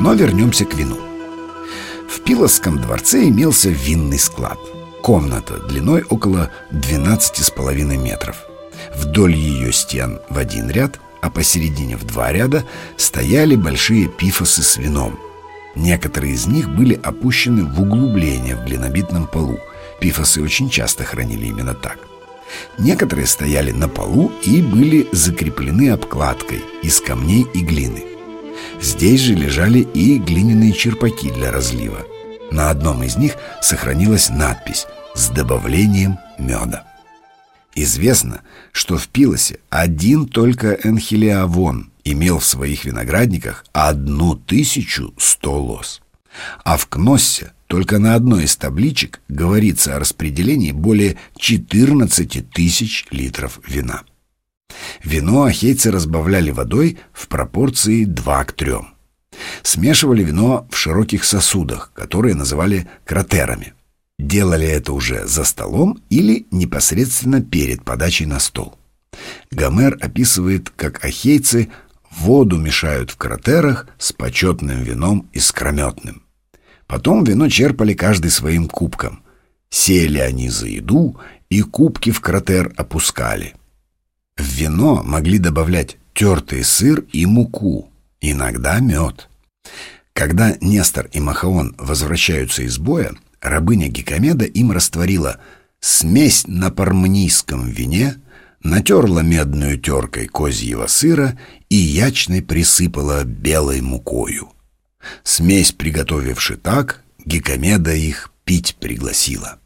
Но вернемся к вину. В Пилосском дворце имелся винный склад. Комната длиной около 12,5 метров. Вдоль ее стен в один ряд, а посередине в два ряда стояли большие пифосы с вином. Некоторые из них были опущены в углубление в глинобитном полу. Пифосы очень часто хранили именно так. Некоторые стояли на полу и были закреплены обкладкой из камней и глины. Здесь же лежали и глиняные черпаки для разлива. На одном из них сохранилась надпись «С добавлением меда». Известно, что в Пилосе один только Энхилиавон имел в своих виноградниках одну тысячу сто лос. А в Кноссе только на одной из табличек говорится о распределении более 14 тысяч литров вина. Вино ахейцы разбавляли водой в пропорции 2 к 3. Смешивали вино в широких сосудах, которые называли кратерами. Делали это уже за столом или непосредственно перед подачей на стол. Гомер описывает, как ахейцы воду мешают в кратерах с почетным вином и скрометным. Потом вино черпали каждый своим кубком. Сели они за еду и кубки в кратер опускали. В вино могли добавлять тертый сыр и муку, иногда мед. Когда Нестор и Махаон возвращаются из боя, рабыня Гекомеда им растворила смесь на пармнийском вине, натерла медную теркой козьего сыра и ячной присыпала белой мукою. Смесь приготовивши так, Гекомеда их пить пригласила.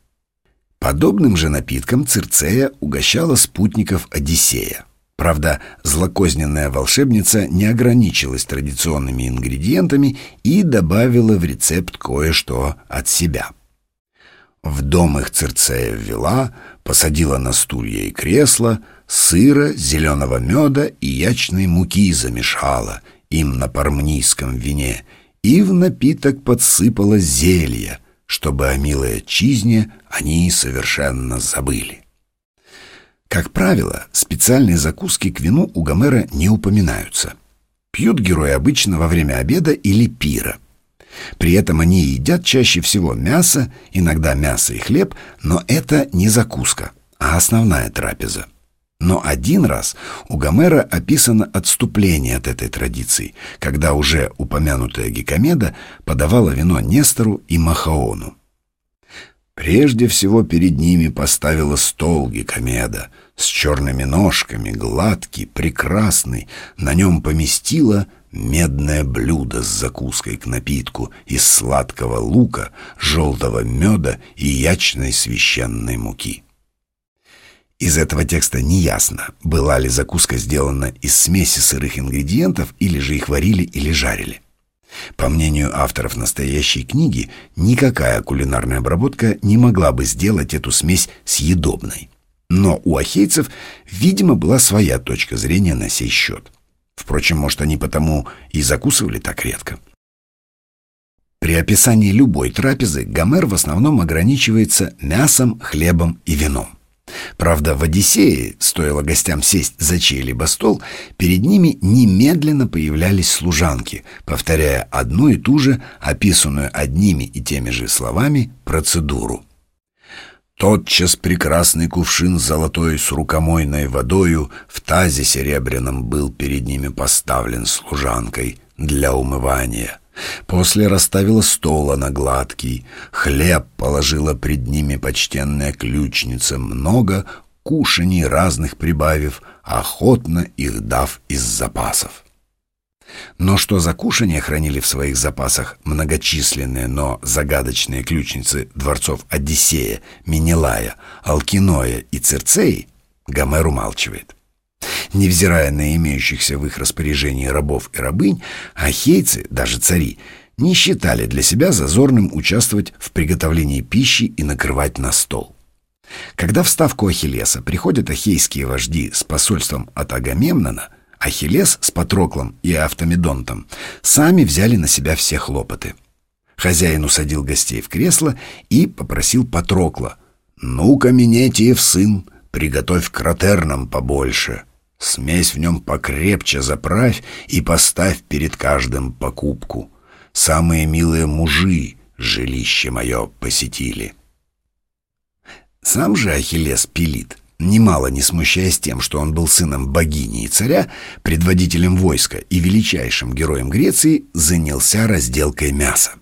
Подобным же напитком Цирцея угощала спутников Одиссея. Правда, злокозненная волшебница не ограничилась традиционными ингредиентами и добавила в рецепт кое-что от себя. В дом их Цирцея ввела, посадила на стулья и кресла, сыра, зеленого меда и ячной муки замешала им на пармнийском вине и в напиток подсыпала зелье, чтобы о милой отчизне они совершенно забыли. Как правило, специальные закуски к вину у Гомера не упоминаются. Пьют герои обычно во время обеда или пира. При этом они едят чаще всего мясо, иногда мясо и хлеб, но это не закуска, а основная трапеза. Но один раз у Гомера описано отступление от этой традиции, когда уже упомянутая Гекомеда подавала вино Нестору и Махаону. Прежде всего перед ними поставила стол Гекомеда с черными ножками, гладкий, прекрасный. На нем поместила медное блюдо с закуской к напитку из сладкого лука, желтого меда и ячной священной муки. Из этого текста неясно, была ли закуска сделана из смеси сырых ингредиентов или же их варили или жарили. По мнению авторов настоящей книги, никакая кулинарная обработка не могла бы сделать эту смесь съедобной. Но у ахейцев, видимо, была своя точка зрения на сей счет. Впрочем, может, они потому и закусывали так редко. При описании любой трапезы Гомер в основном ограничивается мясом, хлебом и вином. Правда, в «Одиссее», стоило гостям сесть за чей-либо стол, перед ними немедленно появлялись служанки, повторяя одну и ту же, описанную одними и теми же словами, процедуру. Тотчас прекрасный кувшин золотой с рукомойной водою в тазе серебряном был перед ними поставлен служанкой для умывания. После расставила стола на гладкий, хлеб положила пред ними почтенная ключница, много кушаний разных прибавив, охотно их дав из запасов. Но что за кушания хранили в своих запасах многочисленные, но загадочные ключницы дворцов Одиссея, Менелая, Алкиноя и Церцеи, Гомер умалчивает. Невзирая на имеющихся в их распоряжении рабов и рабынь, ахейцы, даже цари, не считали для себя зазорным участвовать в приготовлении пищи и накрывать на стол. Когда в ставку Ахиллеса приходят ахейские вожди с посольством от Агамемнона, Ахиллес с Патроклом и Автомедонтом сами взяли на себя все хлопоты. Хозяин усадил гостей в кресло и попросил Патрокла «Ну-ка, Минетиев сын, приготовь нам побольше». Смесь в нем покрепче заправь и поставь перед каждым покупку. самые милые мужи жилище мое посетили. Сам же Ахиллес Пелит, немало не смущаясь тем, что он был сыном богини и царя, предводителем войска и величайшим героем Греции, занялся разделкой мяса.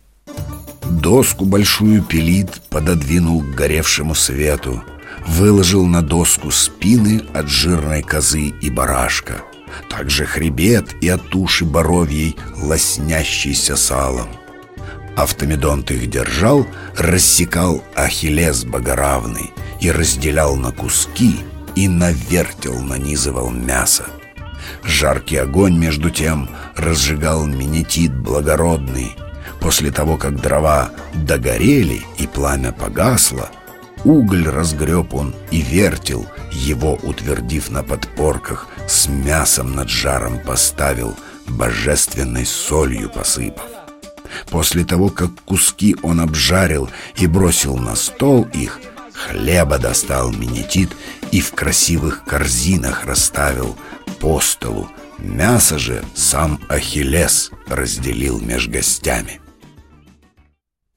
Доску большую Пелит пододвинул к горевшему свету, выложил на доску спины от жирной козы и барашка, также хребет и от туши боровьей, лоснящийся салом. Автомедонт их держал, рассекал Ахиллес богоравный и разделял на куски и навертел нанизывал мясо. Жаркий огонь, между тем, разжигал минетит благородный. После того, как дрова догорели и пламя погасло, уголь разгреб он и вертел, его утвердив на подпорках, с мясом над жаром поставил, божественной солью посыпав. После того, как куски он обжарил и бросил на стол их, хлеба достал минетит и в красивых корзинах расставил по столу. Мясо же сам Ахиллес разделил меж гостями.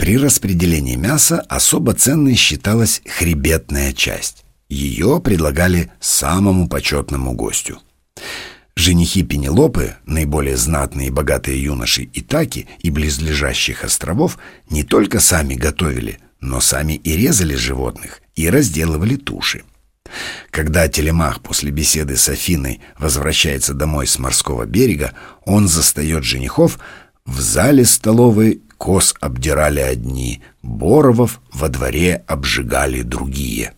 При распределении мяса особо ценной считалась хребетная часть. Ее предлагали самому почетному гостю. Женихи Пенелопы, наиболее знатные и богатые юноши Итаки и близлежащих островов, не только сами готовили, но сами и резали животных, и разделывали туши. Когда Телемах после беседы с Афиной возвращается домой с морского берега, он застает женихов в зале столовой коз обдирали одни, боровов во дворе обжигали другие.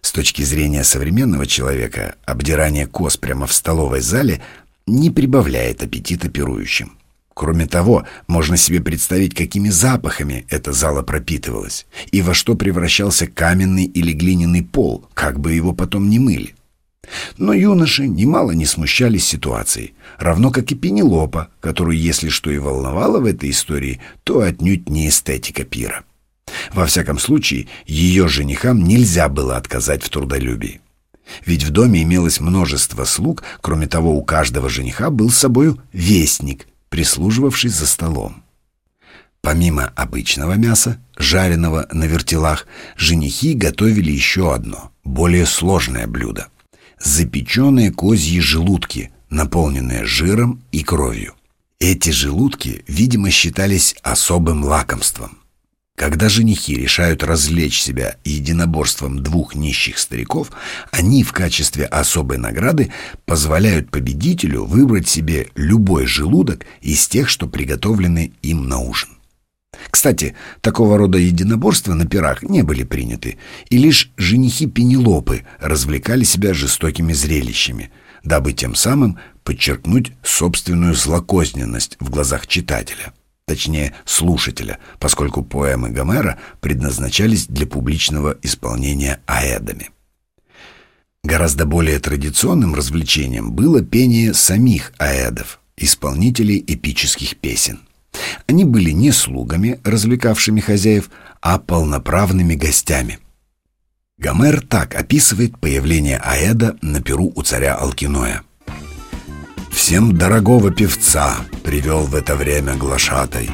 С точки зрения современного человека, обдирание коз прямо в столовой зале не прибавляет аппетита пирующим. Кроме того, можно себе представить, какими запахами эта зала пропитывалась и во что превращался каменный или глиняный пол, как бы его потом не мыли. Но юноши немало не смущались ситуацией, равно как и Пенелопа, которую, если что и волновало в этой истории, то отнюдь не эстетика пира. Во всяком случае, ее женихам нельзя было отказать в трудолюбии. Ведь в доме имелось множество слуг, кроме того, у каждого жениха был с собою вестник, прислуживавший за столом. Помимо обычного мяса, жареного на вертелах, женихи готовили еще одно, более сложное блюдо – запеченные козьи желудки, наполненные жиром и кровью. Эти желудки, видимо, считались особым лакомством – когда женихи решают развлечь себя единоборством двух нищих стариков, они в качестве особой награды позволяют победителю выбрать себе любой желудок из тех, что приготовлены им на ужин. Кстати, такого рода единоборства на пирах не были приняты, и лишь женихи Пенелопы развлекали себя жестокими зрелищами, дабы тем самым подчеркнуть собственную злокозненность в глазах читателя точнее слушателя, поскольку поэмы Гомера предназначались для публичного исполнения аэдами. Гораздо более традиционным развлечением было пение самих аэдов, исполнителей эпических песен. Они были не слугами, развлекавшими хозяев, а полноправными гостями. Гомер так описывает появление аэда на перу у царя Алкиноя. Всем дорогого певца привел в это время глашатай.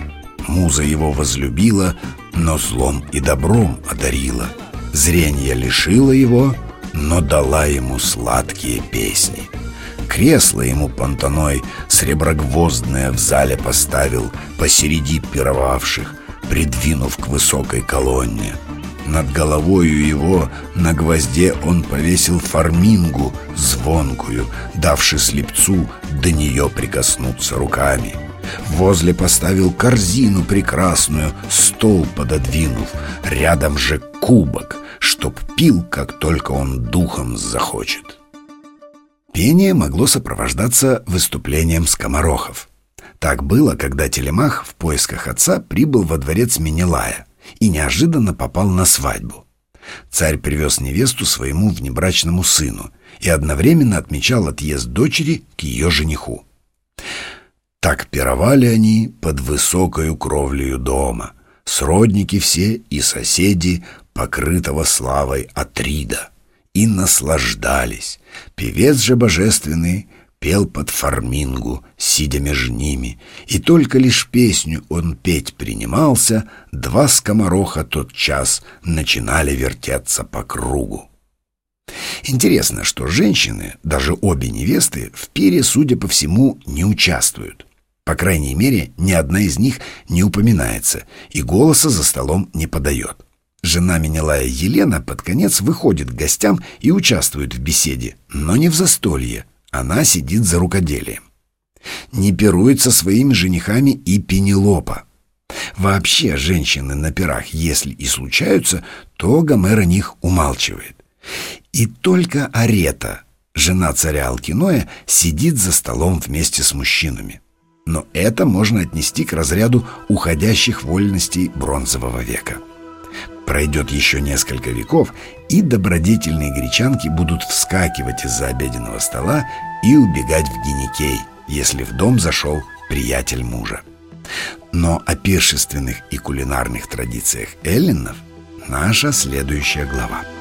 Муза его возлюбила, но злом и добром одарила. Зрение лишила его, но дала ему сладкие песни. Кресло ему понтаной среброгвоздное в зале поставил посереди пировавших, придвинув к высокой колонне — над головою его на гвозде он повесил фармингу звонкую, давши слепцу до нее прикоснуться руками. Возле поставил корзину прекрасную, стол пододвинув, рядом же кубок, чтоб пил, как только он духом захочет. Пение могло сопровождаться выступлением скоморохов. Так было, когда Телемах в поисках отца прибыл во дворец Менелая — и неожиданно попал на свадьбу. Царь привез невесту своему внебрачному сыну и одновременно отмечал отъезд дочери к ее жениху. Так пировали они под высокою кровлею дома, сродники все и соседи, покрытого славой Атрида, и наслаждались. Певец же божественный пел под фармингу, сидя между ними, и только лишь песню он петь принимался, два скомороха тот час начинали вертеться по кругу. Интересно, что женщины, даже обе невесты, в пире, судя по всему, не участвуют. По крайней мере, ни одна из них не упоминается и голоса за столом не подает. Жена Менелая Елена под конец выходит к гостям и участвует в беседе, но не в застолье. Она сидит за рукоделием. Не пирует со своими женихами и Пенелопа. Вообще женщины на пирах, если и случаются, то Гомер о них умалчивает. И только Арета, жена царя Алкиноя, сидит за столом вместе с мужчинами. Но это можно отнести к разряду уходящих вольностей бронзового века. Пройдет еще несколько веков, и добродетельные гречанки будут вскакивать из-за обеденного стола и убегать в Геникей, если в дом зашел приятель мужа. Но о пиршественных и кулинарных традициях эллинов наша следующая глава –